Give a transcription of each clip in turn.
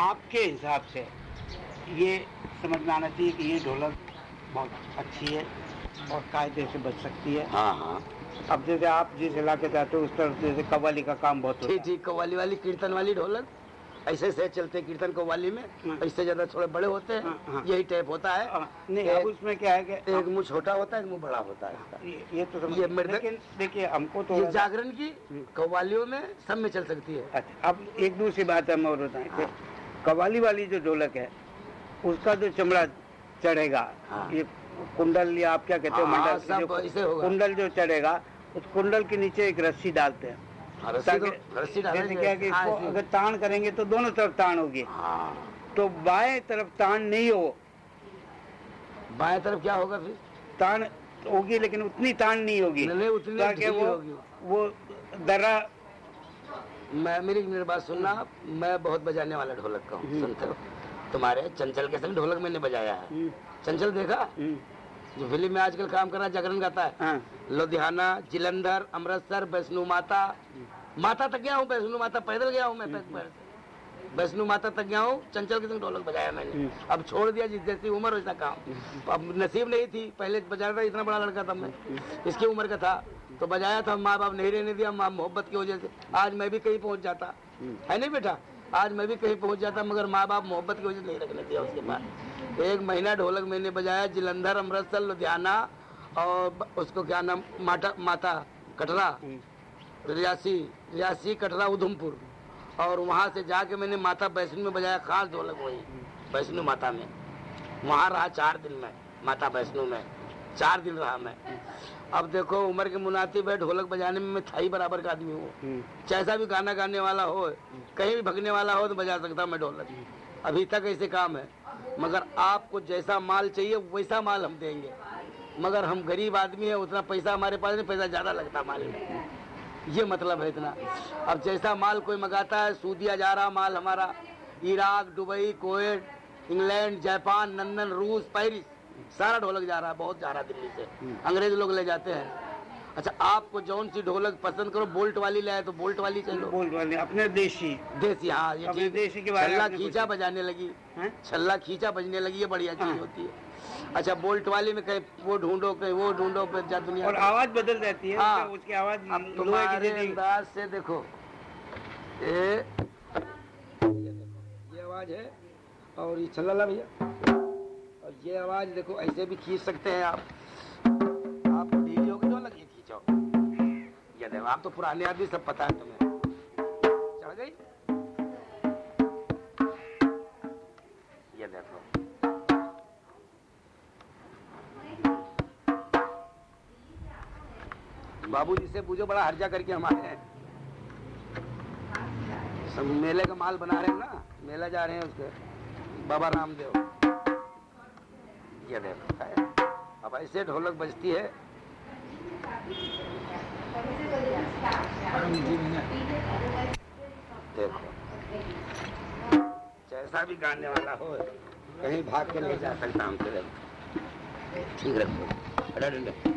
आपके हिसाब से ये समझ में आना चाहिए कि ये ढोलक बहुत अच्छी है और कायदे से बच सकती है। हाँ हाँ। अब जैसे आप जिस इलाके आते हो उस तरफ़ जैसे कव्वाली का काम बहुत होता है। ठीक कव्वाली वाली कीर्तन वाली ढोलक ऐसे से चलते कीर्तन कव्वाली में हाँ। इससे ज़्यादा थोड़े बड़े होते हाँ, हाँ। हैं। यही टाइप होता है हाँ, नहीं अब उसमें क्या है कि एक मुँह छोटा होता है एक मुँह बड़ा होता है। ये, ये तो ये लेकिन देखिए हमको तो जागरण की कव्वालियों में सब में चल सकती है। अच्छा अब एक दूसरी बात है मैं और बताएँ कि कव्वाली वाली जो ढोलक है उसका जो चमड़ा चढ़ेगा हाँ। ये कुंडल या आप क्या कहते हो हाँ, मंडल जो कुंडल जो चढ़ेगा उस कुंडल के नीचे एक रस्सी डालते हैं। हाँ, रस्सी तो क्या है कि हाँ। अगर तान करेंगे तो दोनों तरफ़ तान होगी। हाँ। तो बाएँ तरफ़ तान नहीं हो। बाएँ तरफ़ क्या होगा फिर? तान होगी लेकिन उतनी तान नहीं होगी। उतनी ताकि वो होगी। वो दर्रा मैं मेरी मेरी बात सुनना मैं बहुत बजाने वाला ढोलक का हूँ सुनते हो? तुम्हारे चंचल के संग ढोलक मैंने बजाया है। चंचल देखा? जो। फ़िल्म में आजकल काम कर रहा है जागरण गाता है। हाँ। लुधियाना जिलंधर अमृतसर वैष्णो माता। माता तक गया हूँ वैष्णो माता पैदल गया हूँ मैं वैष्णो माता तक गया हूँ चंचल के संग ढोलक बजाया मैंने। अब छोड़ दिया जिस जैसी उम्र वैसा काम। अब नसीब नहीं थी पहले बजाया था इतना बड़ा लड़का था मैं। इसकी उम्र का था तो बजाया था माँ बाप नहीं रहने दिया माँ मोहब्बत की वजह से। आज मैं भी कहीं पहुँच जाता। है नहीं बेटा? आज मैं भी कहीं पहुँच जाता मगर माँ बाप मोहब्बत की वजह से नहीं रखने दिया उसके बाद एक महीना ढोलक मैंने बजाया जलंधर अमृतसर लुधियाना और उसको क्या नाम माता माता कटरा रियासी रियासी कटरा उधमपुर। और वहाँ से जाके मैंने माता वैष्णो में बजाया खास ढोलक वही वैष्णो माता में। वहाँ रहा चार दिन में माता वैष्णो में। चार दिन रहा मैं। अब देखो उम्र के मुनातिब है ढोलक बजाने में मैं थाई बराबर का आदमी हूँ। हम्म, जैसा भी गाना गाने वाला हो कहीं भी भगने वाला हो तो बजा सकता हूँ मैं ढोलक। अभी तक ऐसे काम है। मगर आपको जैसा माल चाहिए वैसा माल हम देंगे। मगर हम गरीब आदमी है उतना पैसा हमारे पास नहीं पैसा ज़्यादा लगता माल में। ये मतलब है इतना। अब जैसा माल कोई मंगाता है सूदिया जा रहा माल हमारा। Iraq Dubai Kuwait England Japan London रूस पेरिस सारा ढोलक जा रहा है बहुत जा रहा है दिल्ली से। अंग्रेज़ लोग ले जाते हैं। अच्छा आपको जौन सी ढोलक पसंद करो बोल्ट वाली ले आए तो बोल्ट वाली चलो। बोल वाले अपने देशी। देसी हाँ ये अपने देसी के बारे छल्ला खींचा बजाने लगी। छल्ला खींचा बजने लगी ये बढ़िया चीज़ हाँ। होती है। अच्छा बोल्ट वाली में कहीं वो ढूंढो कहीं वो ढूंढो जा दुनिया और आवाज़ बदल जाती है हाँ। उसकी आवाज़ तुम्हारे अंदाज से देखो। ये ये आवाज़ है और ये छल्ला भैया। और ये आवाज़ देखो ऐसे भी खींच सकते हैं आप। देखो आप तो पुराने आदमी, सब पता है तुम्हें। चढ़ गई? ये देखो। बाबूजी से पूछो, बड़ा हर्जा करके हमारे हैं। सब मेले का माल बना रहे हैं ना, मेला जा रहे हैं उसके। बाबा रामदेव। ये देखो अब ऐसे ढोलक बजती है। देखो। जैसा भी गाने वाला हो, कहीं भाग के नहीं जा सकता हमसे ठीक रखो।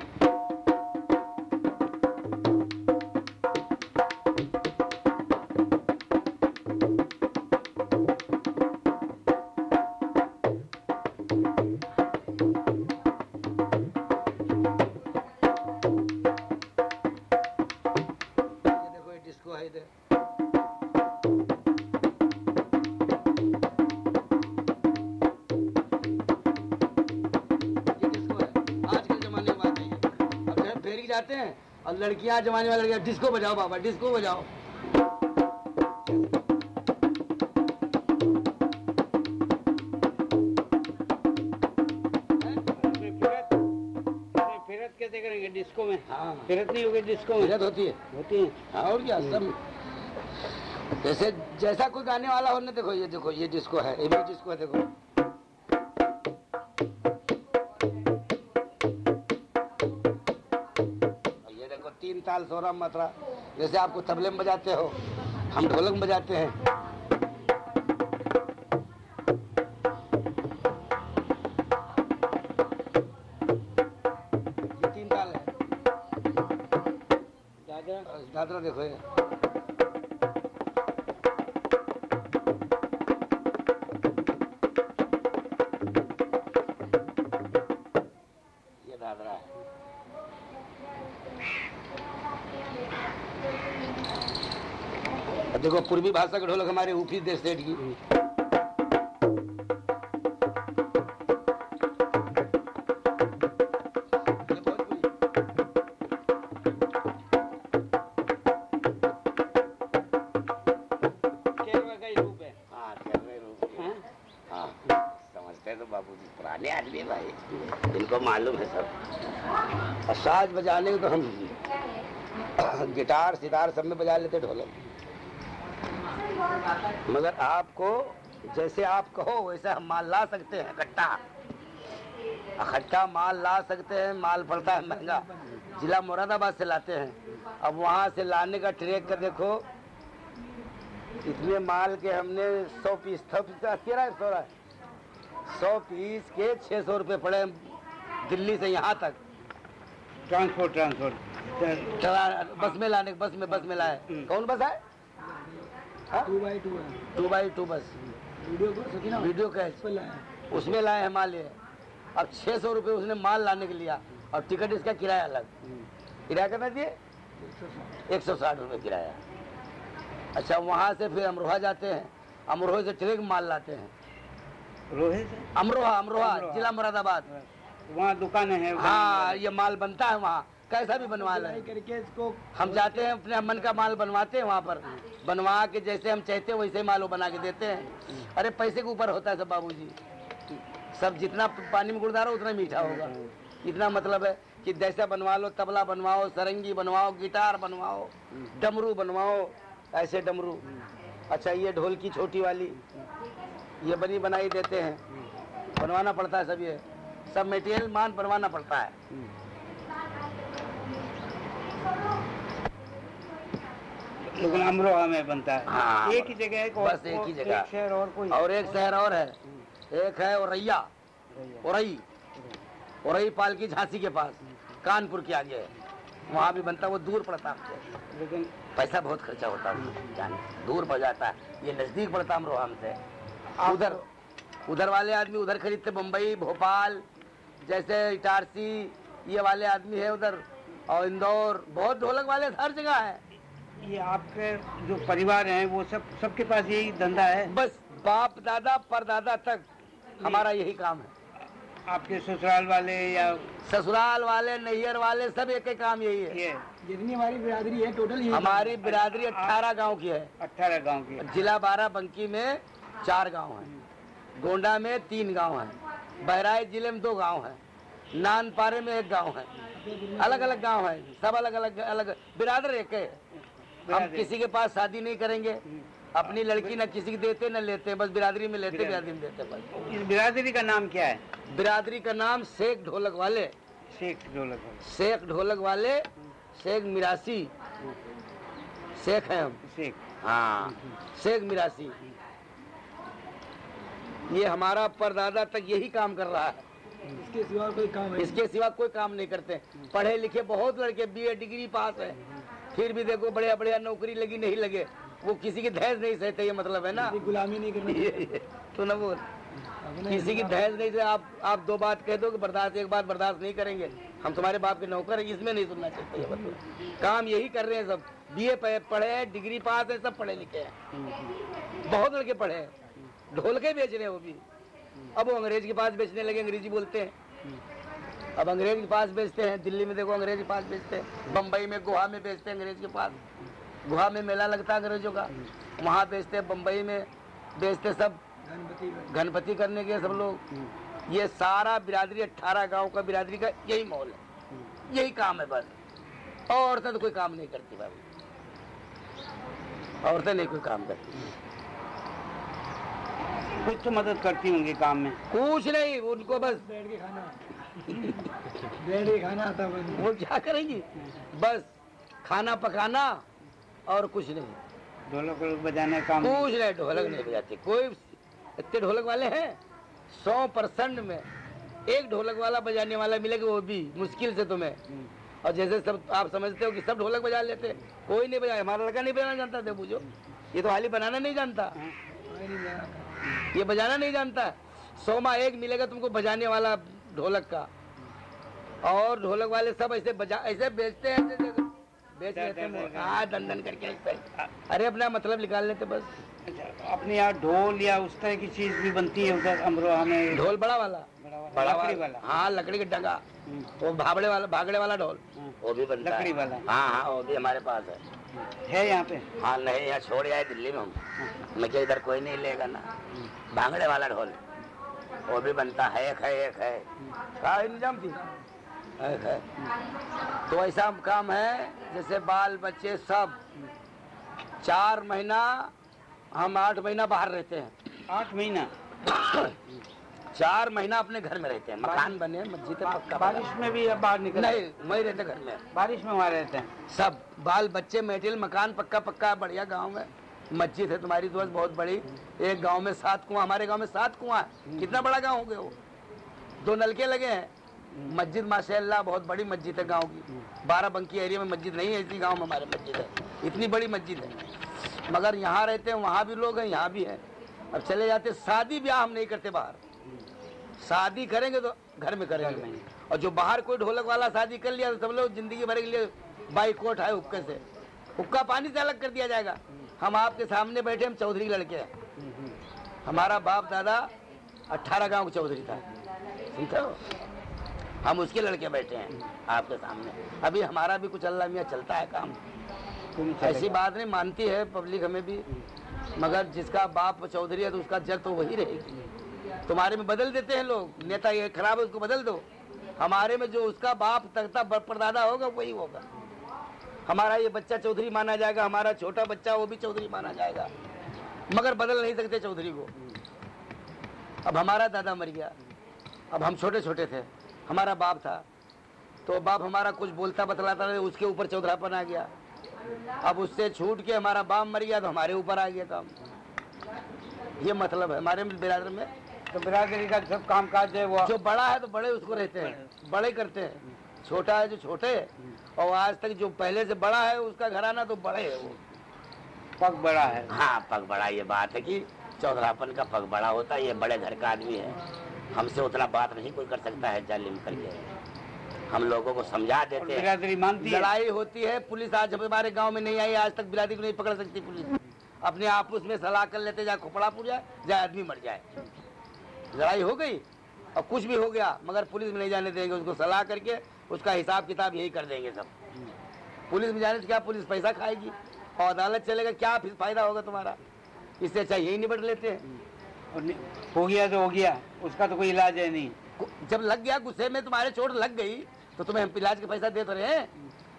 लड़कियाँ जमाने वाली लड़कियाँ डिस्को बजाओ बाबा डिस्को बजाओ। कैसे करेंगे? डिस्को में? हाँ। फिरत नहीं होगी डिस्को में? होती है। होती है। हाँ, और क्या सब। जैसे जैसा कोई गाने वाला हो ना देखो ये देखो ये डिस्को है ये भी डिस्को है देखो। ताल सोरा मात्रा जैसे आपको तबले में बजाते हो हम ढोलक में बजाते हैं। तीन ताल है। दादा दादरा देखो ये। देखो पूर्वी भाषा का ढोलक हमारे ऊपरी देश स्टेट की ही? है हाँ। हाँ? हाँ, हैं तो बाबूजी पुराने आदमी इनको मालूम है सब। साज बजाने को तो हम गिटार सितार सब में बजा लेते ढोलक। मगर आपको जैसे आप कहो वैसे हम माल ला सकते हैं इकट्ठा इकट्ठा माल ला सकते हैं माल पड़ता है महँगा। जिला मुरादाबाद से लाते हैं। अब वहाँ से लाने का ट्रेक का देखो। इतने माल के हमने सौ पीस सौ पीस का अस्सी रहा है सौ रहा है। सौ पीस के छः सौ रुपये पड़े दिल्ली से यहाँ तक। ट्रांसपोर्ट ट्रांसपोर्ट बस में लाने बस में बस में लाए। हम्म। कौन बस है? Two by two two by two bus. Video को वीडियो कैच उसमें लाए हैं। माल ये। अब छः सौ रुपये उसने माल लाने के लिया। और टिकट इसका किराया अलग। किराया कितना दिए? एक सौ साठ रुपये किराया। अच्छा वहाँ से फिर अमरोहा जाते हैं। अमरोहा से ट्रेन में माल लाते हैं। रोहित है? अमरोहा अमरोहा अमरोहा। जिला मुरादाबाद। वहाँ दुकानें हैं हाँ ये माल बनता है वहाँ। कैसा भी बनवा ट्राई लें। करके इसको हम जाते हैं अपने मन का माल बनवाते हैं वहाँ पर। बनवा के जैसे हम चाहते हैं वैसे माल वो बना के देते हैं। अरे पैसे के ऊपर होता है सब बाबूजी। सब जितना पानी में गुड़दारो उतना मीठा होगा। इतना मतलब है कि जैसा बनवा लो तबला बनवाओ सरंगी बनवाओ गिटार बनवाओ डमरू बनवाओ ऐसे डमरू। अच्छा ये ढोल की छोटी वाली ये बनी बनाई देते हैं। बनवाना पड़ता है सब ये। सब मटेरियल मान बनवाना पड़ता है। लेकिन अमरोहा में बनता है। हाँ, एक ही जगह है बस एक ही जगह। एक शहर और कोई और एक शहर और है। एक है औरैया। औरई। औरई पाल की झांसी के पास कानपुर के आगे है। वहाँ भी बनता है, वो दूर पड़ता है लेकिन पैसा बहुत खर्चा होता है जाने। दूर पड़ जाता है। ये नज़दीक पड़ता है अमरोहा हमसे। उधर उधर वाले आदमी उधर खरीदते मुंबई भोपाल जैसे इटारसी ये वाले आदमी है उधर। और इंदौर बहुत ढोलक वाले हर जगह है। ये आपके जो परिवार हैं वो सब सबके पास यही धंधा है? बस बाप दादा परदादा तक हमारा यही काम है। आपके ससुराल वाले या ससुराल वाले नैयर वाले सब एक ही काम यही है। ये। जितनी हमारी बिरादरी है टोटल ये हमारी बिरादरी अठारह गाँव की है। अठारह गाँव की जिला बारह बंकी में चार गाँव हैं। गोंडा में तीन गाँव हैं। बहराइच ज़िले में दो गाँव हैं। नानपारे में एक गाँव है। अलग अलग गाँव है। सब अलग अलग। अलग बिरादर एक है। हम किसी के पास शादी नहीं करेंगे। अपनी लड़की न किसी की देते न लेते बस बिरादरी में लेते बिरादरी में देते बस। इस बिरादरी का नाम क्या है? बिरादरी का नाम शेख ढोलक वाले। शेख ढोलक। शेख ढोलक वाले शेख मिरासी। शेख है हम। शेख। हाँ शेख मिरासी। ये हमारा परदादा तक यही काम कर रहा है। इसके सिवा कोई काम है? इसके सिवा कोई काम नहीं करते। पढ़े लिखे बहुत लड़के बीए डिग्री पास है। फिर भी देखो बढ़िया बढ़िया नौकरी लगी नहीं लगे। वो किसी की दहेज नहीं सहते ये मतलब है ना? गुलामी नहीं करनी तो ना बोल अपने किसी की दहेज नहीं से आप आप दो बात कह दो कि बर्दाश्त एक बात बर्दाश्त नहीं करेंगे। हम तुम्हारे बाप के नौकर हैं इसमें नहीं सुनना चाहिए ये मतलब। काम यही कर रहे हैं सब। बीए पढ़े हैं डिग्री पास है सब पढ़े लिखे हैं। बहुत लड़के पढ़े हैं। ढोल के बेच रहे हैं वो भी। अब वो अंग्रेज़ के पास बेचने लगे, अंग्रेज़ी बोलते हैं। अब अंग्रेज़ के पास बेचते हैं, दिल्ली में देखो अंग्रेज़ के पास बेचते हैं बम्बई में, गुहा में बेचते हैं अंग्रेज़ के पास। गुहा में मेला लगता है अंग्रेज़ों का। वहाँ बेचते हैं बम्बई में बेचते सब। गणपति करने के सब लोग। ये सारा बिरादरी, अट्ठारह गाँव का बिरादरी का यही माहौल है। यही काम है बस। औरतें तो कोई काम नहीं करती बाबू औरतें नहीं कोई काम करती। कुछ तो मदद करती होंगी काम में। कुछ नहीं उनको बस। बैठ के खाना। बैठ के खाना आता बस। वो क्या करेंगी? बस खाना पकाना और कुछ नहीं। ढोलक बजाने का काम कुछ नहीं ढोलक नहीं बजाते। कोई इतने ढोलक वाले हैं सौ परसेंट में एक ढोलक वाला बजाने वाला मिलेगा वो भी मुश्किल से तुम्हें। और जैसे सब आप समझते हो कि सब ढोलक बजा लेते कोई नहीं बजाए। हमारा लड़का नहीं बजाना जानता थे पूछो ये तो हाली बनाना नहीं जानता। ये बजाना नहीं जानता। सौ माह एक मिलेगा तुमको बजाने वाला ढोलक का। और ढोलक वाले सब ऐसे बजा ऐसे बेचते हैं ऐसे बेच लेते करके अरे अपना मतलब निकाल लेते बस। अच्छा अपने यहाँ ढोल या उस तरह की चीज़ भी बनती है उधर अमरोहा में? ढोल बड़ा वाला। बड़ा वाला, लकड़ी वाला। वाला। हाँ लकड़ी का डगा। हम्म, वो भागड़े वाला भागड़े वाला ढोल। हाँ। वो भी बनता लकड़ी है वाला। हाँ हाँ वो भी हमारे पास है। है यहाँ पे? हाँ नहीं यहाँ छोड़ आए दिल्ली में हम मैं क्या इधर कोई नहीं लेगा ना। भांगड़े वाला ढोल। वो भी बनता है एक है एक है। कहा इंतज़ाम थी एक है। तो ऐसा काम है जैसे बाल बच्चे सब चार महीना हम आठ महीना बाहर रहते हैं। आठ महीना? चार महीना अपने घर में रहते हैं मकान बने मस्जिद पक्का बारिश में भी अब बाहर निकल। नहीं वही रहते घर में। बारिश में वहाँ रहते हैं। सब बाल बच्चे मेटेरियल मकान पक्का पक्का बढ़िया गाँव में। मस्जिद है तुम्हारी दोस्त बहुत बड़ी। एक गाँव में सात कुआँ हमारे गाँव में सात कुआँ है। कितना बड़ा गाँव हो गया वो? दो नलके लगे हैं। मस्जिद माशाल्लाह बहुत बड़ी मस्जिद है गाँव की। बारह बंकी एरिया में मस्जिद नहीं है इसी गाँव में हमारे मस्जिद है। इतनी बड़ी मस्जिद है। मगर यहाँ रहते हैं वहाँ भी लोग हैं यहाँ भी हैं। अब चले जाते शादी ब्याह हम नहीं करते बाहर। शादी करेंगे तो घर में करेंगे। और जो बाहर कोई ढोलक वाला शादी कर लिया तो सब लोग ज़िंदगी भर के लिए बाइकोट है हुक्के से। हुक्का पानी से अलग कर दिया जाएगा। हम आपके सामने बैठे हम चौधरी लड़के हैं। हमारा बाप दादा अट्ठारह गाँव का चौधरी था। सुनते हो? हम उसके लड़के बैठे हैं आपके सामने। अभी हमारा भी कुछ अल्लाह मियाँ चलता है काम। ऐसी बात नहीं मानती है पब्लिक हमें भी। मगर जिसका बाप चौधरी है तो उसका जग तो वही रहेगी। तुम्हारे में बदल देते हैं लोग। नेता ये खराब है, उसको बदल दो। हमारे में जो उसका बाप तकता परदादा होगा, वही होगा। हमारा ये बच्चा चौधरी माना जाएगा, हमारा छोटा बच्चा वो भी चौधरी माना जाएगा। मगर बदल नहीं सकते चौधरी को। अब हमारा दादा मर गया। अब हम छोटे छोटे थे। हमारा बाप था। तो बाप हमारा कुछ बोलता बतलाता रहे उसके ऊपर चौधरापन आ गया। अब उससे छूट के हमारा बाप मर गया तो हमारे ऊपर आ गया काम। ये मतलब है। हमारे बिरादर में तो बिरादरी का सब काम काज है वो जो बड़ा है तो बड़े उसको रहते हैं। बड़े करते हैं। छोटा है जो छोटे और आज तक जो पहले से बड़ा है उसका घराना तो बड़े है वो। पग बड़ा है। हाँ पग बड़ा ये बात है कि चौधरापन का पग बड़ा होता है ये बड़े घर का आदमी है। हमसे उतना बात नहीं कोई कर सकता है जालिम करके हम लोगों को समझा देते हैं। बिरादरी मानती है। लड़ाई होती है पुलिस आज हमारे गाँव में नहीं आई आज तक बिरादरी को नहीं पकड़ सकती पुलिस। अपने आपस में सलाह कर लेते जाए खोपड़ा पुर जाए जाए आदमी मर जाए। लड़ाई हो गई और कुछ भी हो गया मगर पुलिस में नहीं जाने देंगे उसको सलाह करके उसका हिसाब किताब यही कर देंगे सब। पुलिस में जाने से क्या पुलिस पैसा खाएगी? और अदालत चलेगा क्या फिर फ़ायदा होगा तुम्हारा? इससे अच्छा यही निपट लेते हैं। और हो गया तो हो गया उसका तो कोई इलाज है नहीं। जब लग गया गुस्से में तुम्हारे चोट लग गई तो तुम्हें हम इलाज का पैसा दे तो रहे हैं।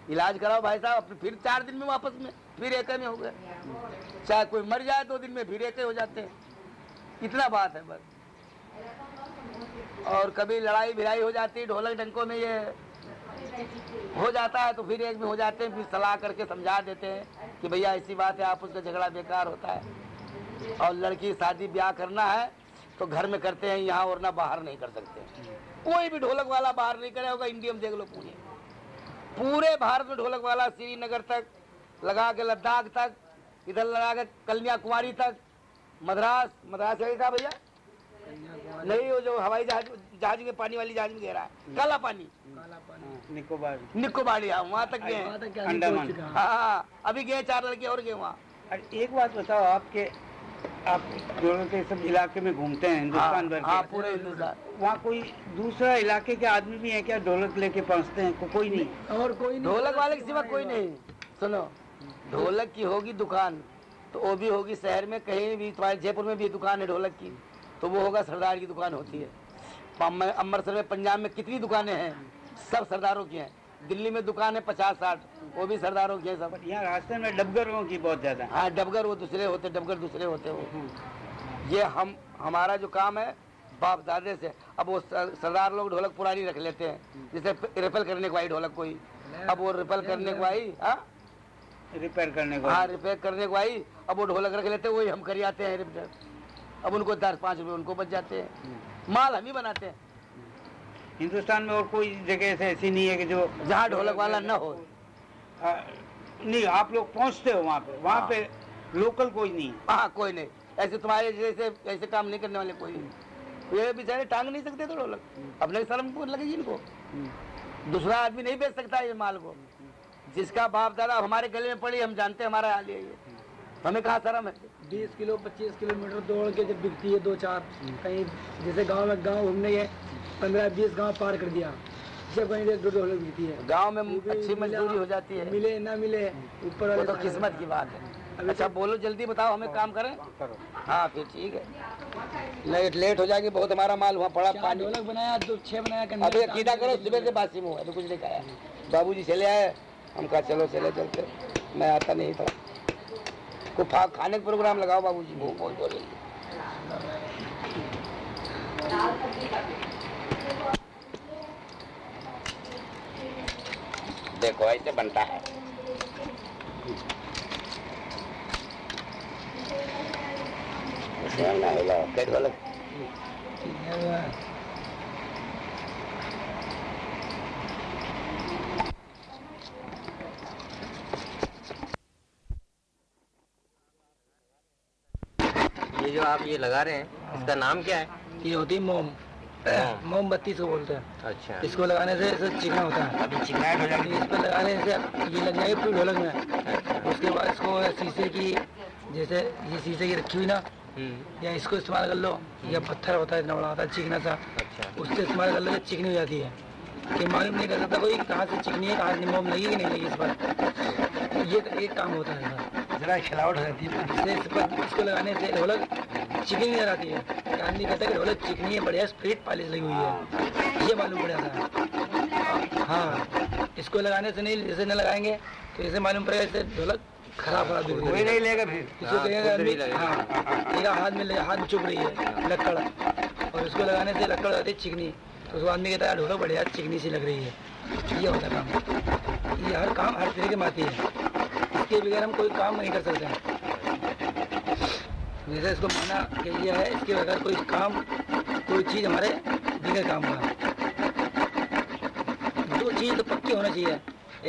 इलाज कराओ भाई साहब फिर चार दिन में वापस में फिर एक में हो गए चाहे कोई मर जाए दो दिन में फिर एक हो जाते हैं। इतना बात है बस। और कभी लड़ाई भिड़ाई हो जाती, ढोलक डंकों में ये हो जाता है तो फिर एक में हो जाते हैं, फिर सलाह करके समझा देते हैं कि भैया, ऐसी बात है आप उसका झगड़ा बेकार होता है। और लड़की शादी ब्याह करना है तो घर में करते हैं, यहाँ और ना बाहर नहीं कर सकते। कोई भी ढोलक वाला बाहर नहीं करे होगा, इंडिया में देख लो पूरे। पूरे भारत में ढोलक वाला श्रीनगर तक, लगा के लद्दाख तक, इधर लगा के कन्याकुमारी तक, मद्रास मद्रास भैया? नहीं वो जो हवाई जहाज़ जहाज़ में पानी वाली जहाज़ में घेरा है। काला पानी। हाँ, निकोबार। निकोबार हाँ वहाँ तक गए हैं। अंडमान। हाँ हाँ अभी गए चार लड़के और गए वहाँ। एक बात बताओ आपके आप जो के सब इलाके में घूमते हैं हिंदुस्तान भर हाँ के पूरे हिंदुस्तान। वहाँ कोई दूसरा इलाके के आदमी भी है क्या ढोलक लेके पहुँचते हैं? को, कोई नहीं और कोई नहीं। ढोलक वाले के सिवा कोई नहीं। सुनो ढोलक की होगी दुकान तो वो भी होगी शहर में कहीं भी तुम्हारे जयपुर में भी दुकान है ढोलक की। तो वो होगा सरदार की दुकान होती है। अमृतसर में पंजाब में कितनी दुकानें हैं? सब सरदारों की हैं। दिल्ली में दुकान है पचास साठ वो भी सरदारों की है सब। यहाँ राजस्थान में डबगरों की बहुत ज़्यादा। हाँ डबगर वो दूसरे होते डबगर दूसरे होते वो। ये हम हमारा जो काम है बाप दादे से। अब वो सरदार लोग ढोलक पुरानी रख लेते हैं। जैसे रिपेल करने को आई ढोलक कोई। अब वो रिपेल करने को आई हाँ? रिपेयर करने को हाँ रिपेयर करने को आई। अब वो ढोलक रख लेते हैं वही हम कर आते हैं रिपेयर अब उनको दस पाँच रुपये उनको बच जाते हैं। माल हम ही बनाते हैं। हिंदुस्तान में और कोई जगह ऐसे ऐसी नहीं है कि जो जहाँ ढोलक वाला न हो। आ, नहीं आप लोग पहुँचते हो वहाँ पे। वहाँ हाँ। पे लोकल कोई नहीं हाँ। कोई नहीं। ऐसे तुम्हारे जैसे ऐसे काम नहीं करने वाले कोई नहीं। ये बेचारे टांग नहीं सकते तो ढोलक। अपने शर्म को लगेगी इनको। दूसरा आदमी नहीं बेच सकता ये माल को। जिसका बाप दादा हमारे गले में पड़ी हम जानते हैं हमारा हाल है। हमें कहाँ शर्म है? बीस किलो पच्चीस किलोमीटर दौड़ के जब बिकती है दो चार कहीं जैसे गाँव में गाँव घूमने गए पंद्रह बीस गाँव पार कर दिया। जब कहीं देख दो बिकती है। गाँव में अच्छी मजदूरी हो जाती है। मिले ना मिले ऊपर वाले तो किस्मत की बात है। अभी अच्छा बोलो जल्दी बताओ हमें काम करें? करो। हाँ फिर ठीक है। नहीं लेट हो जाएगी बहुत हमारा माल वहाँ पड़ा पानी ढोलक बनाया दो छह बनाया अभी लगा। कीदा करो सुबह से बासी मुँह है तो कुछ नहीं खाया बाबूजी चले आए हम कहा चलो चले चलते। मैं आता नहीं था। को खाने का प्रोग्राम लगाओ बाबूजी। भूख बहुत हो रही देखो ऐसे बनता है। ना हिलाओ, कैसे आप ये लगा रहे हैं इसका नाम क्या है? ये होती है मोम। मोम। मोमबत्ती से बोलते हैं। अच्छा। इसको लगाने से इसे चिकना होता है। अभी चिकनाहट हो जाएगी इस पर लगाने से ये लग जाएगी पूरी ढोलक में। उसके बाद इसको शीशे की जैसे ये शीशे की रखी हुई ना हम्म, या इसको इस्तेमाल कर लो या पत्थर होता है इतना बड़ा होता है चिकना सा अच्छा। उससे इस्तेमाल कर लो तो चिकनी हो जाती है। कि मालूम नहीं कर सकता कोई कहाँ से चिकनी है कहाँ से मोम लगी कि नहीं लगी इस पर ये एक काम होता है। जरा खिलावट हो जाती है। इससे इस पर इसको लगाने से ढोलक चिकनी नज़र आती है। आदमी कहता है कि ढोलक चिकनी है बढ़िया स्प्रीट पॉलिश लगी हुई है। ये मालूम पड़ जाता है। इसको लगाने से नहीं जैसे न लगाएँगे तो इसे मालूम पड़ेगा इससे ढोलक खराब खराब दिख रही है नहीं लेगा फिर। इसको हाँ, कहेगा आदमी। हाँ मेरा हाथ में हाथ चुभ रही है लक्कड़ और इसको लगाने से लकड़ आती है चिकनी। तो उसको आदमी कहता है ढोलक बढ़िया चिकनी सी लग रही है। ये होता काम। ये हर काम हर तरीके में आती है। इसके बगैर हम कोई काम नहीं कर सकते हैं। जैसे इसको माना कि ये है इसके बगैर कोई काम कोई चीज़ हमारे बिगड़ काम का दो चीज़ तो पक्की होना चाहिए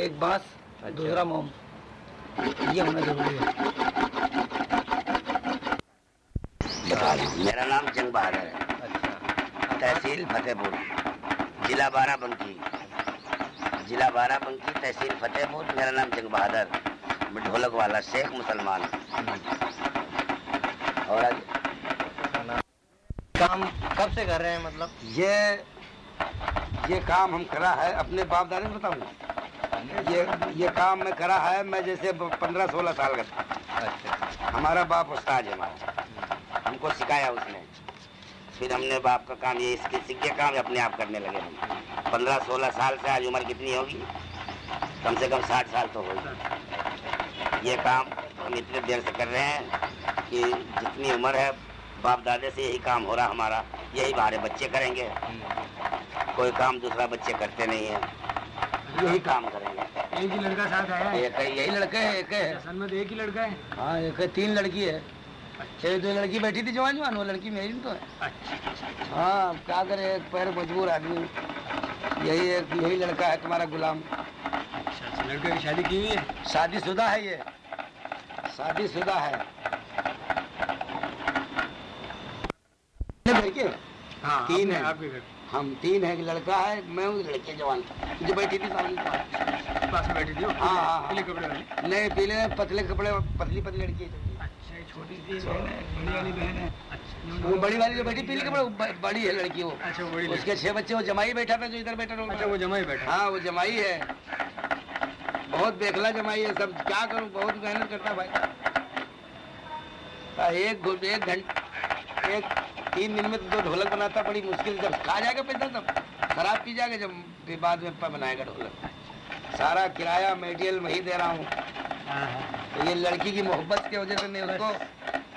एक बाँस अच्छा। दूसरा मोम। ये होना ज़रूरी है। मेरा नाम जंग बहादुर है। अच्छा। तहसील फतेहपुर जिला बाराबंकी। जिला बाराबंकी तहसील फतेहपुर मेरा नाम जंग बहादुर। मैं ढोलक वाला शेख मुसलमान। और? काम कब से कर रहे हैं मतलब? ये ये काम हम करा है अपने बाप दादा से बताऊँ? ये ये काम मैं करा है मैं जैसे पंद्रह सोलह साल का था। अच्छा। हमारा बाप उस्ताद है हमारा। हमको सिखाया उसने। फिर हमने बाप का काम ये इसके सीख के काम अपने आप करने लगे हम। पंद्रह सोलह साल से आज उम्र कितनी होगी? कम से कम साठ साल तो होगी। ये काम हम इतने देर से कर रहे हैं। कि जितनी उम्र है बाप दादे से यही काम हो रहा हमारा यही हमारे बच्चे करेंगे। कोई काम दूसरा बच्चे करते नहीं है। यही काम करेंगे। एक ही लड़का साथ आया एक यही लड़का है एक है। सन में तो एक ही लड़का है? हाँ एक है, तीन लड़की है। छह दो लड़की बैठी थी जवान जवान वो लड़की मेरी तो है। हाँ क्या करे एक पैर मजबूर आदमी। यही एक यही लड़का है तुम्हारा गुलाम। अच्छा लड़के की शादी की हुई है? शादीशुदा है ये। शादी शुदा है। हाँ तीन है। आपके घर हम तीन है एक लड़का है मैं हूँ लड़के जवान। जो बैठी थी सामने। पास में बैठी थी हाँ, हाँ, पीले कपड़े वाली? नहीं पीले पतले कपड़े पतली पतली लड़की है। अच्छा छोटी सी बहन है बड़ी वाली बहन है। वो बड़ी वाली जो बैठी पीले कपड़े बड़ी है लड़की वो। अच्छा बड़ी उसके छह बच्चे वो जमाई बैठा था जो इधर बैठा अच्छा वो जमा ही बैठा। हाँ वो जमाई है। बहुत बेखला जमाई है सब। क्या करूँ? बहुत मेहनत करता भाई। हाँ, एक एक घंटे एक तीन दिन में तो दो ढोलक बनाता बड़ी मुश्किल जब खा जाएगा पैसा तब खराब पी जाएगा जब फिर बाद में प- बनाएगा ढोलक। सारा किराया मेटेरियल वही दे रहा हूँ। हाँ, हाँ। तो ये लड़की की मोहब्बत की वजह से नहीं उसको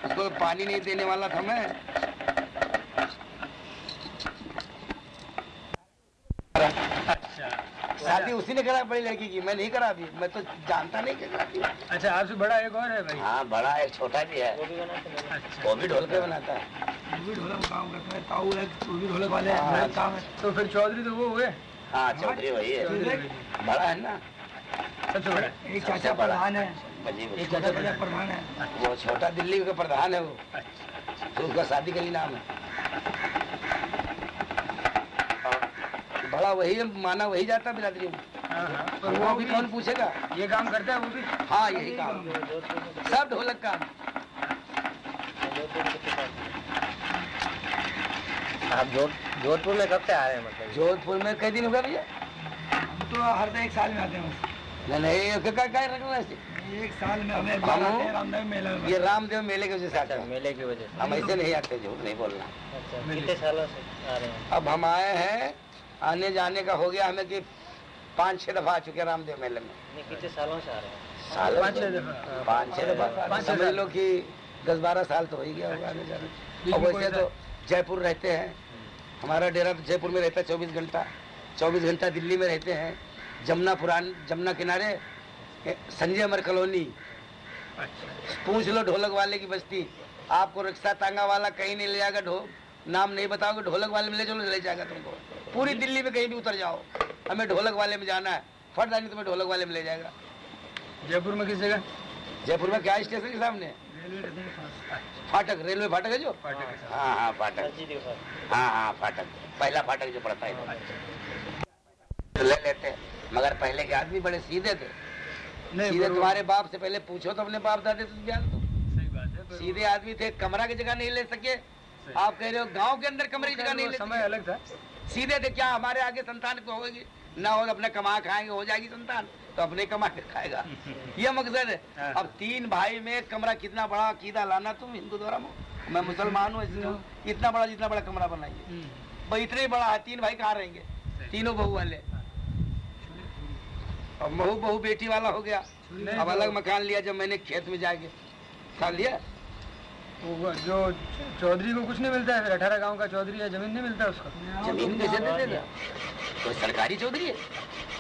उसको पानी नहीं देने वाला था मैं। अच्छा। शादी उसी ने करा बड़ी लड़की की मैं नहीं करा अभी। मैं तो जानता नहीं कि अच्छा आपसे बड़ा एक और है भाई। हाँ बड़ा एक छोटा भी है। अच्छा वो भी ढोल के बनाता है। भी ढोलक काम करता है ताऊ है वो भी ढोलक वाले हैं हाँ, काम है। तो फिर चौधरी तो वो हुए? हाँ चौधरी वही है। बड़ा है ना? सबसे बड़ा। एक चाचा प्रधान है। एक चाचा प्रधान है। वो छोटा दिल्ली का प्रधान है वो। तो उसका शादी का ही नाम है। बड़ा वही माना वही जाता बिरादरी में। पर वो भी कौन पूछेगा? ये काम करता है वो भी? हाँ यही काम। सब ढोलक का आप जोध जोधपुर में कब से आ रहे हैं मतलब? जोधपुर में कई दिन हो गया भैया? तो हर एक साल में आते हैं नहीं नहीं क्या क्या क्या रखना है एक साल में हमें रामदेव मेला ये रामदेव मेले की वजह से आते अच्छा हैं। मेले की वजह से। हम ऐसे नहीं आते झूठ नहीं बोलना। अच्छा कितने सालों से आ रहे हैं? अब हम आए हैं आने जाने का हो गया हमें कि पाँच छह दफ़ा आ चुके हैं रामदेव मेले में। कितने सालों से आ रहे हैं? साल पाँच छह दफ़ा। पाँच छह दफ़ा। पाँच छह समझ साल। लो कि दस बारह साल तो हो ही गया होगा आने जाने। और वैसे तो जयपुर रहते हैं। हमारा डेरा तो जयपुर में रहता है चौबीस घंटा। चौबीस घंटा दिल्ली में रहते हैं। जमुना पुरान जमुना किनारे संजय अमर कॉलोनी। पूछ लो ढोलक वाले की बस्ती। आपको रिक्शा तांगा वाला कहीं नहीं ले जाएगा ढो नाम नहीं बताओगे ढोलक वाले में ले चलो ले जाएगा तुमको। पूरी दिल्ली में कहीं भी उतर जाओ। हमें ढोलक वाले में जाना है। फट जानी तुम्हें ढोलक वाले में ले जाएगा। जयपुर में किस जगह? जयपुर में क्या स्टेशन के सामने? फाटक रेलवे फाटक है जो। हाँ हाँ फाटक। हाँ हाँ फाटक। पहला फाटक जो पड़ता है तो ले लेते मगर पहले के आदमी बड़े सीधे थे। सीधे तुम्हारे बाप से पहले पूछो तो अपने बाप दादे से ज्ञान दो सही बात है सीधे आदमी थे कमरा की जगह नहीं ले सके। आप कह रहे हो गाँव के अंदर कमरे की जगह नहीं ले समय अलग था। सीधे थे क्या हमारे आगे संतान को होगी? ना हो तो अपने कमा खाएँगे हो जाएगी संतान तो अपने कमा के खाएगा। ये मकसद है। हाँ। अब तीन भाई में एक कमरा कितना बड़ा अकीदा लाना तुम हिंदू द्वारा मैं? मुसलमान हूँ इसलिए इतना बड़ा जितना बड़ा कमरा बनाइए। भाई इतना ही बड़ा है तीन भाई कहाँ रहेंगे? तीनों बहू वाले। अब महू बहू बेटी वाला हो गया। अब अलग मकान लिया जब मैंने खेत में जाके। खा लिया? वो जो चौधरी को कुछ नहीं मिलता है फिर अठारह गाँव का चौधरी है ज़मीन नहीं मिलता उसको? ज़मीन कैसे दे देगा कोई सरकारी चौधरी है?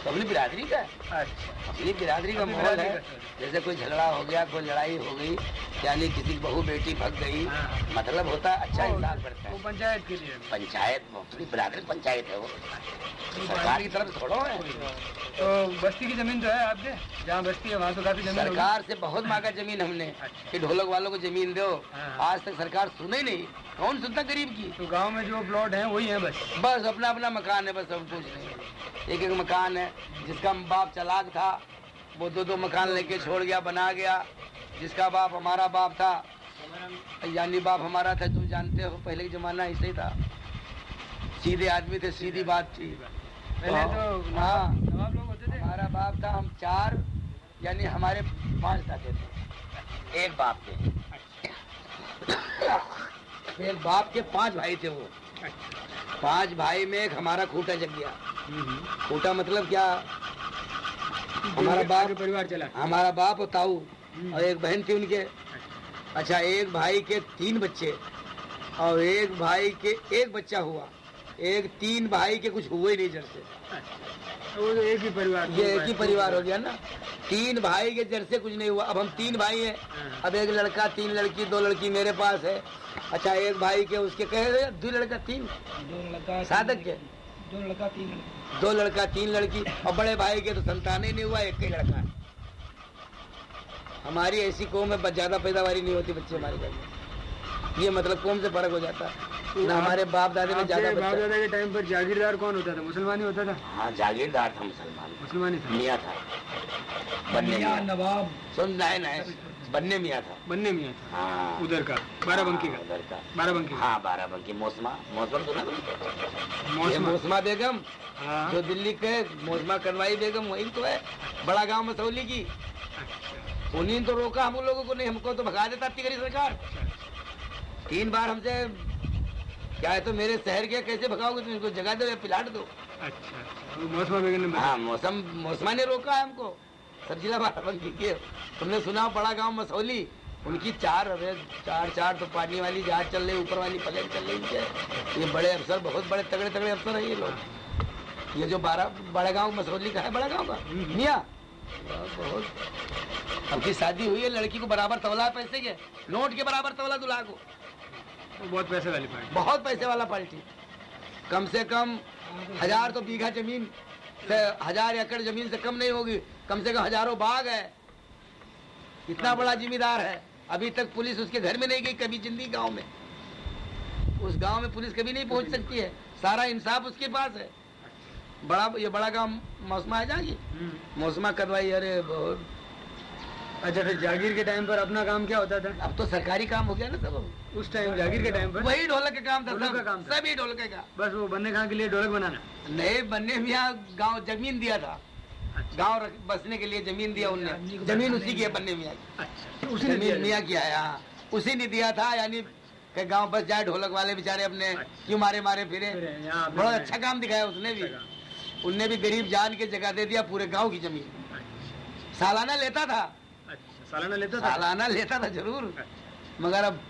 तो अपनी बिरादरी का है। अच्छा। अपनी बिरादरी का माहौल है। जैसे कोई झगड़ा हो गया कोई लड़ाई हो गई यानी किसी की बहू बेटी भग गई हाँ। मतलब होता है अच्छा वो- इंसान बढ़ता वो है पंचायत के लिए। पंचायत अपनी बिरादरी पंचायत है वो। सरकार की तरफ़ थोड़ा है। तो बस्ती की ज़मीन तो है आपके? जहाँ बस्ती है वहाँ तो काफ़ी ज़मीन सरकार से बहुत मांगा ज़मीन हमने। कि ढोलक वालों को ज़मीन दो। हाँ। आज तक सरकार सुने नहीं। कौन सुनता गरीब की? तो गाँव में जो प्लॉट है वही है बस। बस अपना अपना मकान है बस सब कुछ नहीं एक एक मकान है जिसका बाप चलाक था वो दो दो मकान लेके छोड़ गया बना गया। जिसका बाप हमारा बाप था यानी बाप हमारा था तुम जानते हो पहले के जमाना ऐसे ही था। सीधे आदमी थे सीधी बात थी। पहले तो हाँ। नवाब लोग होते थे। हमारा बाप था हम चार यानी हमारे पाँच दादे थे। एक बाप थे। एक बाप के पाँच भाई थे वो। पाँच भाई में एक हमारा खूटा जग गया। खूटा मतलब क्या? हमारा बाप परिवार चला। हमारा बाप और ताऊ और एक बहन थी उनके। अच्छा एक भाई के तीन बच्चे और एक भाई के एक बच्चा हुआ। एक तीन भाई के कुछ हुए नहीं जड़ से वो तो एक ही परिवार ये एक ही परिवार हो गया ना। तीन भाई के जड़ से कुछ नहीं हुआ। अब हम तीन भाई हैं। अब एक लड़का तीन लड़की दो लड़की मेरे पास है। अच्छा एक भाई के उसके कहे गए दो लड़का तीन? दो लड़का साधक के? दो लड़का तीन लड़का। दो लड़का तीन लड़की। और बड़े भाई के तो संतान ही नहीं हुआ एक ही लड़का है। हमारी ऐसी कौम में बस ज़्यादा पैदावारी नहीं होती बच्चे हमारे घर में। ये मतलब कौन से फ़र्क हो जाता। है ना हमारे बाप दादे में ज़्यादा बाप दादा के टाइम पर जागीरदार कौन होता था? मुसलमान ही होता था? हाँ जागीरदार था मुसलमान। मुसलमान ही था। मियाँ था। बनने मियाँ। नवाब। सुन नहीं नहीं बनने मियाँ था। बनने मियाँ था। हाँ। उधर का बाराबंकी का। उधर का। बाराबंकी। हाँ बाराबंकी। मौसमा। मौसम सुना तुमने? मौसम। मौसमा बेगम। हाँ। जो दिल्ली के मौसमा कनवाई बेगम वही तो है। बड़ा गाँव मसौली की। उन्हीं तो रोका। हम लोगों को नहीं हमको तो भगा देता तिगरी सरकार। तीन बार हमसे क्या है तो मेरे शहर के कैसे भगाओगे तुम इनको जगह दो या पिलाट दो। अच्छा ने हाँ मौसम मौसमा ने रोका है हमको। सब जिला बाराबंकी के तुमने सुना बड़ा गाँव मसौली? उनकी चार अरे चार चार तो पानी वाली जहाज़ चल रही ऊपर वाली प्लेन चल रही है ये बड़े अफसर बहुत बड़े तगड़े तगड़े अफसर हैं ये लोग। ये जो बारह बड़ा गाँव मसौली का है बड़ा गाँव का? मियाँ? बहुत। अब की शादी हुई है लड़की को बराबर तवला पैसे के। नोट के बराबर तवला दुल्हा को। बहुत पैसे वाली पार्टी। बहुत पैसे वाला पार्टी। कम से कम हज़ार तो बीघा ज़मीन से हज़ार एकड़ ज़मीन से कम नहीं होगी कम से कम हज़ारों बाग है। इतना बड़ा जिम्मेदार है। अभी तक पुलिस उसके घर में नहीं गई कभी ज़िंदगी गाँव में। उस गाँव में पुलिस कभी नहीं पहुँच सकती है। सारा इंसाफ उसके पास है। बड़ा ये बड़ा काम मौसमा आ जाएगी। हम्म। मौसमा करवाई अरे बहुत। अच्छा फिर जागीर के टाइम पर अपना काम क्या होता था? अब तो सरकारी काम हो गया ना सब। उस टाइम जागीर के टाइम पर? वही ढोलक का काम था ढोलक का काम था। सभी ढोलक का बस वो बन्ने खां के लिए ढोलक बनाना। नए बनने में यहाँ गाँव ज़मीन दिया था। गाँव रख- बसने के लिए ज़मीन दिया उनने। ज़मीन उसी की है बनने में अच्छा उसी ने ज़मीन मियाँ किया है हाँ। उसी ने दिया था यानी कि गाँव बस जाए ढोलक वाले बेचारे अपने अच्छा। क्यों मारे मारे फिरे। यहाँ बड़ा अच्छा काम दिखाया उसने भी। अच्छा उनने भी गरीब जान के जगह दे दिया पूरे गाँव की ज़मीन। सालाना लेता था। अच्छा सालाना लेता था? सालाना लेता था ज़रूर। मगर अब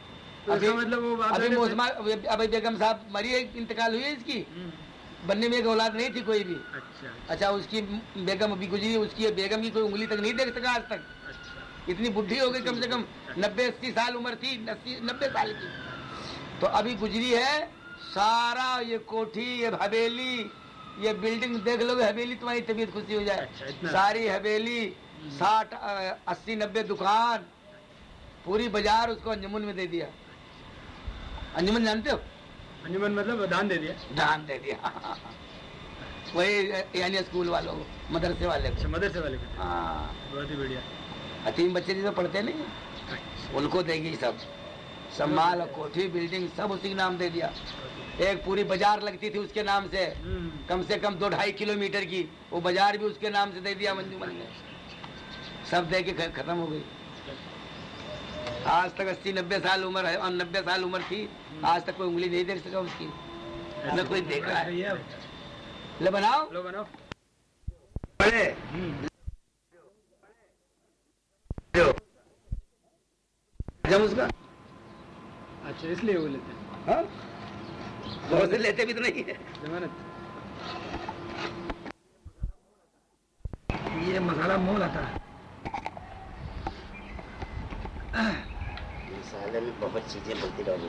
तो अभी मतलब वो अभी मौसमा अभी बेगम साहब मरी है इंतकाल हुई है इसकी। हम्म, बनने में एक औलाद नहीं थी कोई भी। अच्छा अच्छा। उसकी बेगम अभी गुजरी उसकी बेगम की कोई उंगली तक नहीं देख सका आज तक। अच्छा। इतनी बुढ़ी हो गई कम से कम। नब्बे अस्सी साल उम्र थी नब्बे साल की। तो अभी गुजरी है सारा ये कोठी ये हवेली ये बिल्डिंग देख लोगे हवेली तुम्हारी तबीयत खुशी हो अच्छा, जाए इतना? सारी हवेली साठ अस्सी नब्बे दुकान पूरी बाज़ार उसको अंजुमन में दे दिया। अंजुमन जानते हो? अंजुमन मतलब दान दे दिया। दान दे दिया। वही यानी स्कूल वालों को मदरसे वाले को। अच्छा मदरसे वाले को। हाँ। बहुत ही बढ़िया। अतीम बच्चे जिसे पढ़ते नहीं उनको देगी सब। सम्माल कोठी बिल्डिंग सब उसी के नाम दे दिया। एक पूरी बाज़ार लगती थी उसके नाम से। हम्म, कम से कम दो ढाई किलोमीटर की। वो बाज़ार भी उसके नाम से दे दिया मंजूमन ने। सब दे के खत्म हो गई। आज तक अस्सी नब्बे साल उम्र है और नब्बे साल उम्र थी आज तक कोई उंगली नहीं देख सका उसकी। न कोई देखा है सही है। ले बनाओ। लो बनाओ। बड़े जब उसका। अच्छा इसलिए वो लेते हैं। हाँ? बहुत से लेते भी तो नहीं है। जमानत ये मसाला मोल आता है। मसाले में बहुत चीज़ें बनती रहेगी।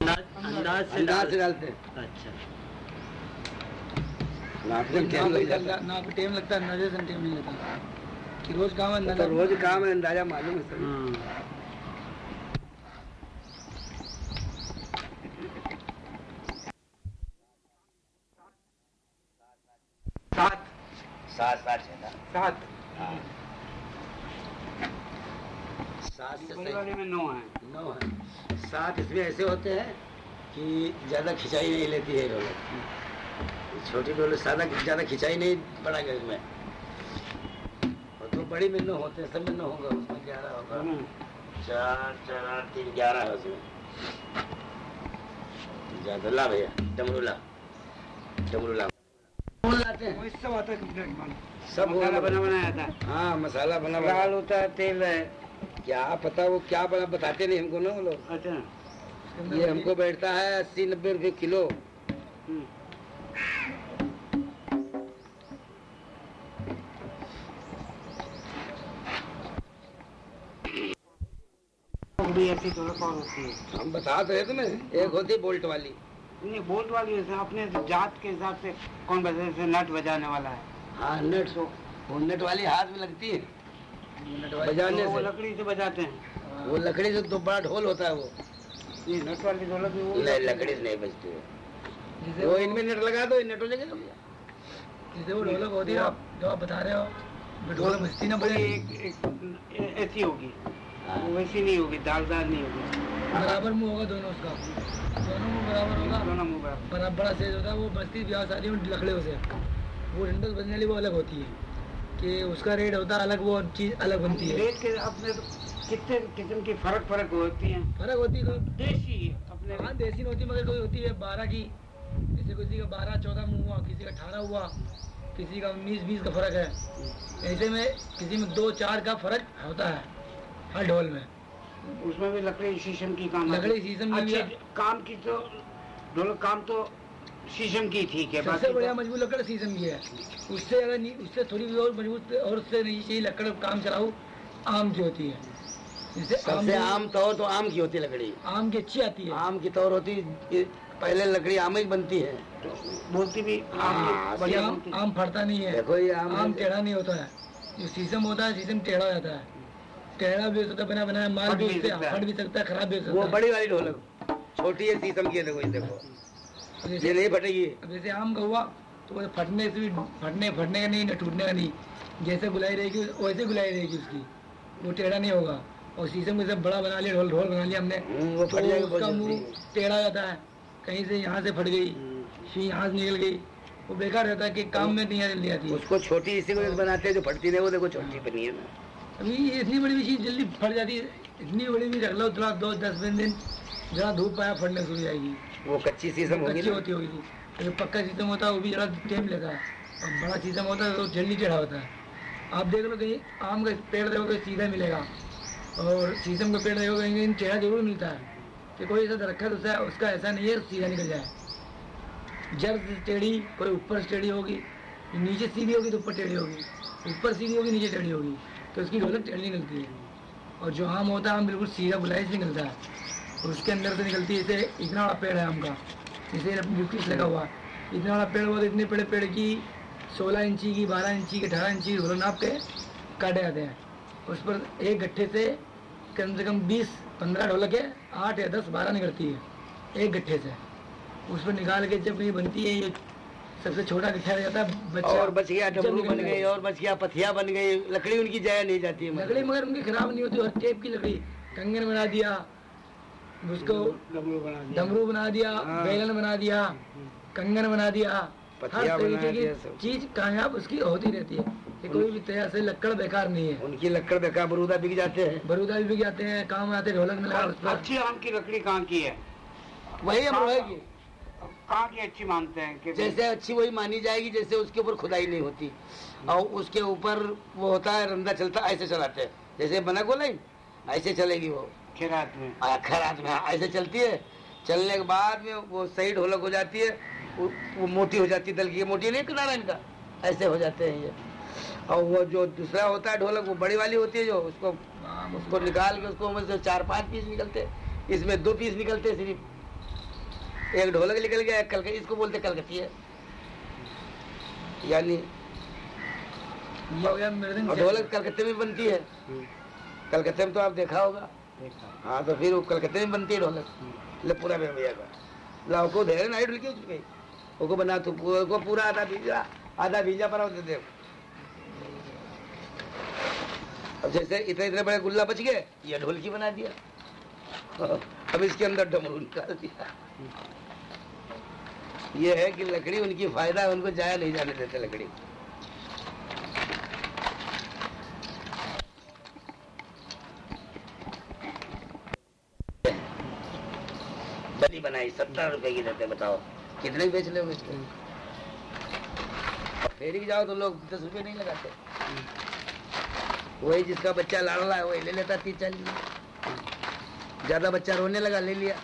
अंदाज से अंदाज से डालते हैं। अच्छा। नाक टाइम टाइम लगता है अंदाजे से टाइम नहीं लगता। कि रोज काम है तो रोज काम है अंदाज़ा मालूम है सभी हाँ सात सात सात छह था सात। हाँ। सात से बड़े सही वाले में नौ है। नौ है। सात इसमें ऐसे होते हैं कि ज़्यादा खिंचाई नहीं लेती है ढोलक छोटी ढोलक सादा ज़्यादा खिंचाई नहीं पड़ेगा इसमें। और तो बड़ी में नौ होते हैं सब में नौ होगा उसमें ग्यारह होगा। चार चार आठ तीन ग्यारह है उसमें। ज़्यादा ला भैया डमरूला डमरूला हैं सब आता है सब मसाला बना बनाया था। हाँ मसाला बना दाल होता है तेल है। क्या पता वो क्या बना बताते नहीं हमको ना वो लोग। अच्छा। ये हमको बैठता है अस्सी नब्बे रुपए किलो। हम्म। है? हम बता तो रहे तुम्हें एक होती बोल्ट वाली। नहीं बोल्ट वाली जैसे अपने जात के हिसाब से कौन बजे से नट बजाने वाला है। हाँ नेट सो वो नेट वाली हाथ में लगती है। बजाने तो वो से। लकड़ी से बजाते हैं। वो लकड़ी से तो बड़ा ढोल होता है वो। ये नट वाली ढोलक वो नहीं लकड़ी से नहीं बचती है। वो इनमें नेट लगा दो नेट हो जाएगा जैसे वो ढोलक होती है आप जो आप बता रहे हो ढोलक बजती ना बड़े एक, ऐसी होगी। वो वैसी नहीं होगी दालदार नहीं होगी। बराबर मुँह होगा दोनों उसका। दोनों मुँह बराबर होगा। दोनों मुँह बराबर। बड़ा बड़ा साइज़ होता है वो बस्ती ब्याह शादी में लकड़ियों से। वो डंडल बजने वाली वो अलग होती है। कि उसका रेट होता है अलग वो चीज़ अलग बनती है। रेट के अपने तो कितने किस्म की फ़र्क फ़र्क होती हैं? फ़र्क होती है कोई देशी अपने। हाँ देसी होती मगर कोई होती है बारह की। जैसे किसी का बारह चौदह मुँह हुआ किसी का अठारह हुआ किसी का उन्नीस बीस का फ़र्क है। ऐसे में किसी में दो चार का फ़र्क होता है हर ढोल में। उसमें भी लकड़ी शीशम की काम लकड़ी है। शीशम की अच्छी काम की तो ढोलक काम तो शीशम की ठीक है सबसे बढ़िया तो- मज़बूत लकड़ शीशम की है। उससे अगर नहीं उससे थोड़ी भी और मज़बूत और उससे नहीं चाहिए लकड़ काम चलाओ आम की होती है। जैसे सबसे आम तौर तो आम की होती है लकड़ी। आम की अच्छी आती है। आम की तौर होती पहले लकड़ी आम ही बनती है। बोलती भी हाँ, आम आम आम फटता नहीं है। देखो ये आम आम टेढ़ा नहीं होता है। जो शीशम होता है शीशम टेढ़ा हो जाता है। टेढ़ा भी हो सकता है बना बनाया माल भी उससे फट भी सकता। है खराब भी हो वो सकता। है बड़ी वाली ढोलक छोटी है शीशम की है देखो ये देखो ये नहीं फटेगी। अब जैसे आम का हुआ तो वो फटने से भी फटने फटने का नहीं न टूटने का नहीं। जैसे गुलाई रहेगी वैसे गुलाई रहेगी उसकी। वो टेढ़ा नहीं होगा। और शीशम को जब बड़ा बना लिया ढोल ढोल बना लिया हमने। हम्म, वो तो फट जाएगा उसका। मुँह टेढ़ा जाता है। कहीं से यहाँ से फट गई फिर यहाँ से निकल गई। वो बेकार रहता है कि काम में नहीं आती। उसको छोटी इसी को बनाते हैं जो फटती नहीं वो देखो छोटी बनी है ना। अभी इतनी बड़ी भी चीज़ जल्दी फट जाती है। इतनी बड़ी भी रख लो थोड़ा दो दस बीस दिन जरा धूप पाया फटने शुरू हो जाएगी। वो कच्ची शीशम होगी होती होगी। जो पक्का शीशम होता है वो भी जरा टाइम लेता है और बड़ा शीशम होता है तो जल्दी टेढ़ा होता। है आप देख लो कहीं आम का पेड़ देखोगे सीधा मिलेगा। और शीशम का पेड़ देखोगे कहीं टेढ़ा ज़रूर मिलता है। कि कोई ऐसा दरख्त उसका उसका ऐसा नहीं है सीधा निकल जाए। जड़ से टेढ़ी कोई ऊपर से टेढ़ी होगी नीचे सीधी होगी तो ऊपर टेढ़ी होगी। ऊपर सीधी होगी नीचे टेढ़ी होगी। तो उसकी ढोलक टेढ़ी निकलती है। और जो आम होता है, आम बिल्कुल सीधा गुलाई से निकलता है। और उसके अंदर से निकलती है, जैसे इतना बड़ा पेड़ है आम का, जैसे न्यूक्लियस लगा हुआ। इतना बड़ा पेड़ हुआ तो इतने बड़े पेड़ की सोलह इंची की, बारह इंची की, अठारह इंची ढोलक नाप के काटे जाते हैं। उस पर एक गट्ठे से कम से कम बीस, पंद्रह ढोलक है आठ या दस बारह निकलती है, एक गट्ठे से। उस पर निकाल के जब ये बनती है ये सबसे छोटा रह जाता है और बच गया डमरू बन गई और बच गया पथिया बन गई लकड़ी उनकी जाया नहीं जाती है। लकड़ी मगर उनकी खराब नहीं होती और टेप की लकड़ी। कंगन बना दिया उसको डमरू बना दिया। डमरू बना दिया हाँ। बैगन बना दिया कंगन बना दिया। हर तरीके की चीज़ कामयाब उसकी होती रहती है। कि कोई भी तरह से लकड़ बेकार नहीं है। उनकी लकड़ बेकार बरूदा बिक जाते हैं। बरूदा भी बिक जाते हैं काम आते ढोलक में अच्छी आम की लकड़ी कहाँ की है? वही हम रहेगी कहाँ की अच्छी मानते हैं? कि जैसे अच्छी वही मानी जाएगी जैसे उसके ऊपर खुदाई नहीं होती। और उसके ऊपर वो होता है रंदा चलता ऐसे चलाते हैं। जैसे बना को लाइन ऐसे चलेगी वो। खैरात में। खराब में ऐसे चलती है। चलने के बाद में वो सही ढोलक हो जाती है वो, वो मोटी हो जाती है दल की मोटी नहीं किनारा इनका। ऐसे हो जाते हैं ये। और वो जो दूसरा होता है ढोलक वो बड़ी वाली होती है जो उसको उसको निकाल के उसको चार पाँच पीस निकलते हैं। इसमें दो पीस निकलते हैं सिर्फ़। एक ढोलक निकल गया एक कलकती इसको बोलते कलकती है। यानी ढोलक कलकत्ते में बनती है। कलकत्ते में तो आप देखा होगा। हाँ तो फिर वो कलकत्ते में बनती है ढोलक। ले पूरा मेरा भैया का। लाओ को ढेर नाइट ढुल के गई वो बना तू पूरा को पूरा आधा बीजा आधा बीजा पर दे दे। अब जैसे इतने इतने बड़े गुल्ला बच गए ये ढोलकी बना दिया। अब इसके अंदर डमरू निकाल दिया। ये है कि लकड़ी उनकी फ़ायदा है, उनको जाया नहीं जाने देते लकड़ी। बड़ी बनाई, सत्तर रुपए की देते, बताओ। कितने बेच ले फेरी जाओ तो लोग दस रुपए नहीं लगाते। वही जिसका बच्चा लाड़ला है, वही ले लेता तीस चालीस ज़्यादा बच्चा रोने लगा, ले लिया।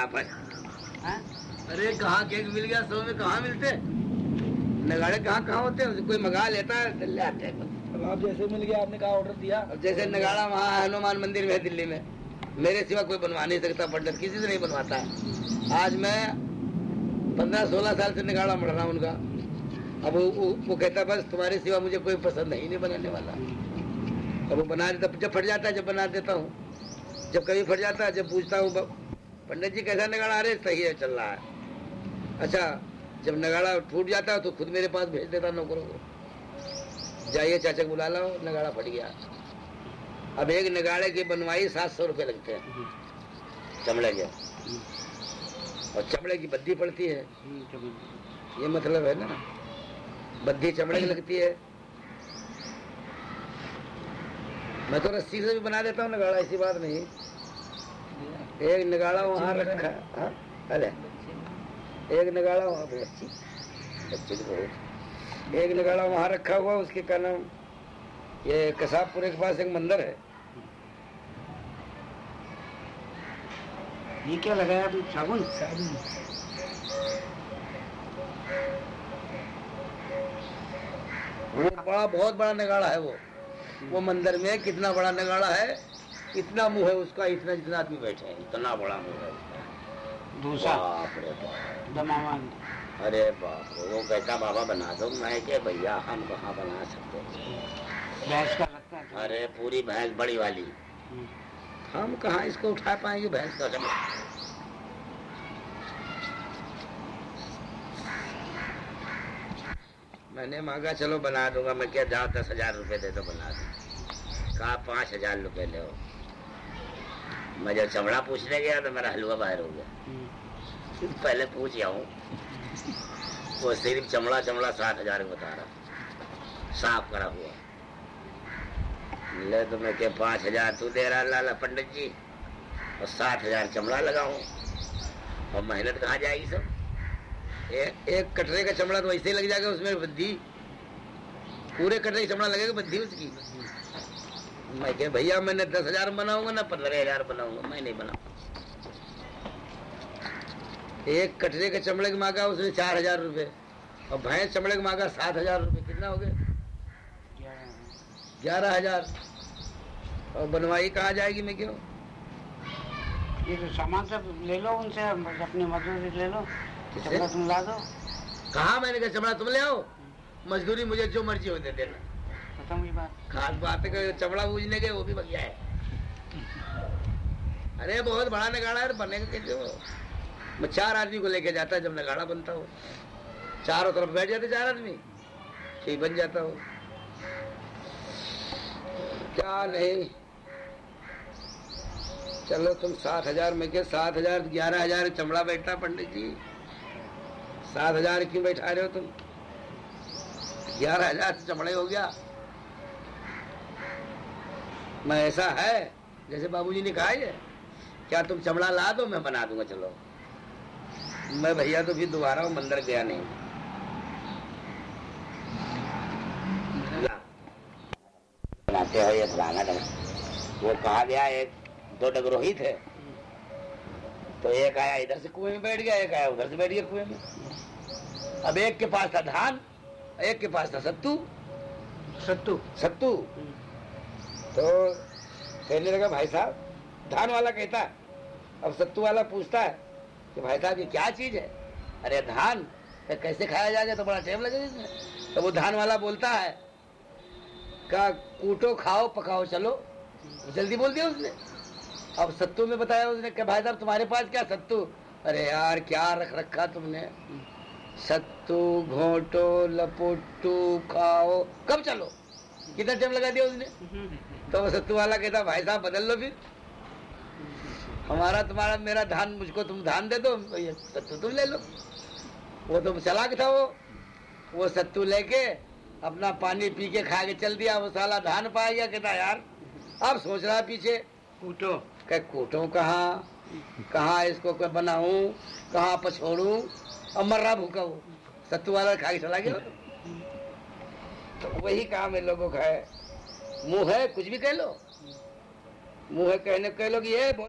अरे बड़ा पर अरे कहाँ केक मिल गया? सौ में कहाँ मिलते? नगाड़े कहाँ कहाँ होते हैं? कोई मंगा लेता है तो ले आते हैं। अब आप जैसे मिल गया आपने कहा ऑर्डर दिया। अब जैसे नगाड़ा वहाँ हनुमान मंदिर में है दिल्ली में। मेरे सिवा कोई बनवा नहीं सकता पंडित किसी से नहीं बनवाता है। आज मैं पंद्रह सोलह साल से नगाड़ा मढ़ रहा हूँ उनका। अब वो, वो, वो कहता बस तुम्हारे सिवा मुझे कोई पसंद नहीं नहीं बनाने वाला। अब वो बना देता जब फट जाता है जब बना देता हूँ। जब कभी फट जाता है जब पूछता हूँ पंडित जी कैसा नगाड़ा? अरे सही है चल रहा है। अच्छा जब नगाड़ा टूट जाता है तो खुद मेरे पास भेज देता नौकरों को। जाइए चाचा को बुला लो नगाड़ा फट गया। अब एक नगाड़े की बनवाई सात सौ रुपये लगते हैं। चमड़े के। और चमड़े की बद्दी पड़ती है। ये मतलब है ना? बद्दी चमड़े की लगती है। मैं तो रस्सी से भी बना देता हूँ नगाड़ा ऐसी बात नहीं। एक नगाड़ा वहाँ रखा हाँ? अरे। एक नगाड़ा वहाँ पे। तो एक नगाड़ा वहाँ रखा हुआ उसके का नाम ये कसाबपुरे के पास एक मंदिर है। ये क्या लगाया आपने साबुन। वो बड़ा बहुत बड़ा नगाड़ा है वो। वो मंदिर में कितना बड़ा नगाड़ा है इतना मुँह है उसका इतना जितना आदमी बैठे हैं इतना बड़ा मुँह है दूसरा। बाप। रे बाप। अरे बाप रे, वो कहता बाबा बना दो मैं के भैया हम कहाँ बना सकते भैंस का लगता है। अरे पूरी भैंस बड़ी वाली। हम्म। हम कहा इसको उठा पाएँगे भैंस का चमड़ा मैंने मांगा चलो बना दूँगा मैं क्या जाओ दस हज़ार रुपये दे दो बना दूँ कहा पाँच हज़ार रुपये ले मैं जब चमड़ा पूछने गया तो मेरा हलवा बाहर हो गया। हम्म। पहले पूछ आऊँ। वो सिर्फ़ चमड़ा चमड़ा सात हज़ार में बता रहा साफ़ करा हुआ। ले तो मैं क्या पाँच हज़ार तू दे रहा लाला पंडित जी और सात हज़ार चमड़ा लगाऊँ। और मेहनत कहाँ जाएगी सब? ए, एक कटरे का चमड़ा तो वैसे ही लग जाएगा उसमें बद्धी पूरे कटरे का चमड़ा लगेगा बद्दी उसकी। मैं क्या भैया मैंने दस हज़ार बनाऊँगा ना पंद्रह हज़ार बनाऊँगा मैं नहीं बनाऊँगा। एक कटरे के चमड़े के मांगा उसने चार हज़ार रुपये और भैंस चमड़े के मांगा सात हज़ार रुपये कितना हो गए ग्यारह हज़ार। और बनवाई कहाँ जाएगी मैं क्यों? ये तो सामान सब ले लो उनसे अपनी मजदूरी ले लो चमड़ा तुम ला दो। कहा मैंने कहा चमड़ा तुम ले आओ? मजदूरी मुझे जो मर्ज़ी हो दे देना। खत्म हुई बात? खास बात है चमड़ा बूझने गए वो भी बढ़िया है। अरे, बहुत बड़ा नगाड़ा है बनेगा कैसे वो मैं चार आदमी को लेके जाता जब नगाड़ा बनता हो। चारों तरफ़ बैठ जाते चार आदमी ठीक बन जाता हो। क्या नहीं? चलो, तुम सात हज़ार में के सात हज़ार, ग्यारह हज़ार चमड़ा बैठा, पंडित जी। सात हज़ार क्यों बैठा रहे हो तुम? ग्यारह हज़ार चमड़े हो गया। मैं ऐसा है जैसे बाबूजी ने कहा है क्या तुम चमड़ा ला दो मैं बना दूँगा चलो। मैं भैया तो फिर दोबारा मंदिर गया नहीं। बनाते हो ये वो कहा गया एक दो डगरोही थे। तो एक आया इधर से कुएँ में बैठ गया एक आया उधर से बैठ गया कुएँ में। अब एक के पास था धान एक के पास था सत्तू। सत्तू। सत्तू। तो कहने लगा, भाई साहब, धान वाला कहता है, अब सत्तू वाला पूछता है कि भाई साहब, ये क्या चीज़ है? अरे धान तो कैसे खाया जाएगा तो बड़ा टाइम लगेगा इसमें। तो वो धान वाला बोलता है, का कूटो, खाओ, पकाओ, चलो। जल्दी बोल दिया उसने। अब सत्तू में बताया उसने कि, भाई साहब, तुम्हारे पास क्या सत्तू? अरे यार, क्या रख रखा तुमने? सत्तू, घोटो लपोटू खाओ। कब चलो? कितना टाइम लगा दिया उसने। तो वो सत्तू वाला कहता भाई साहब बदल लो फिर। हमारा तुम्हारा मेरा धान मुझको तुम धान दे दो सत्तू तुम ले लो। वो तो चालाक था वो। वो सत्तू लेके अपना पानी पी के खा के चल दिया। वो साला धान पा गया कहता यार अब सोच रहा पीछे। कूटो। कह कूटू कहाँ? कहाँ इसको कोई बनाऊँ? कहाँ पछोड़ू अब मर रहा भूखा वो सत्तू वाला खा के चला गया। तो वही काम है लोगों का है। मुँह है कुछ भी कह लो। मुँह है कहने कह लो कि ये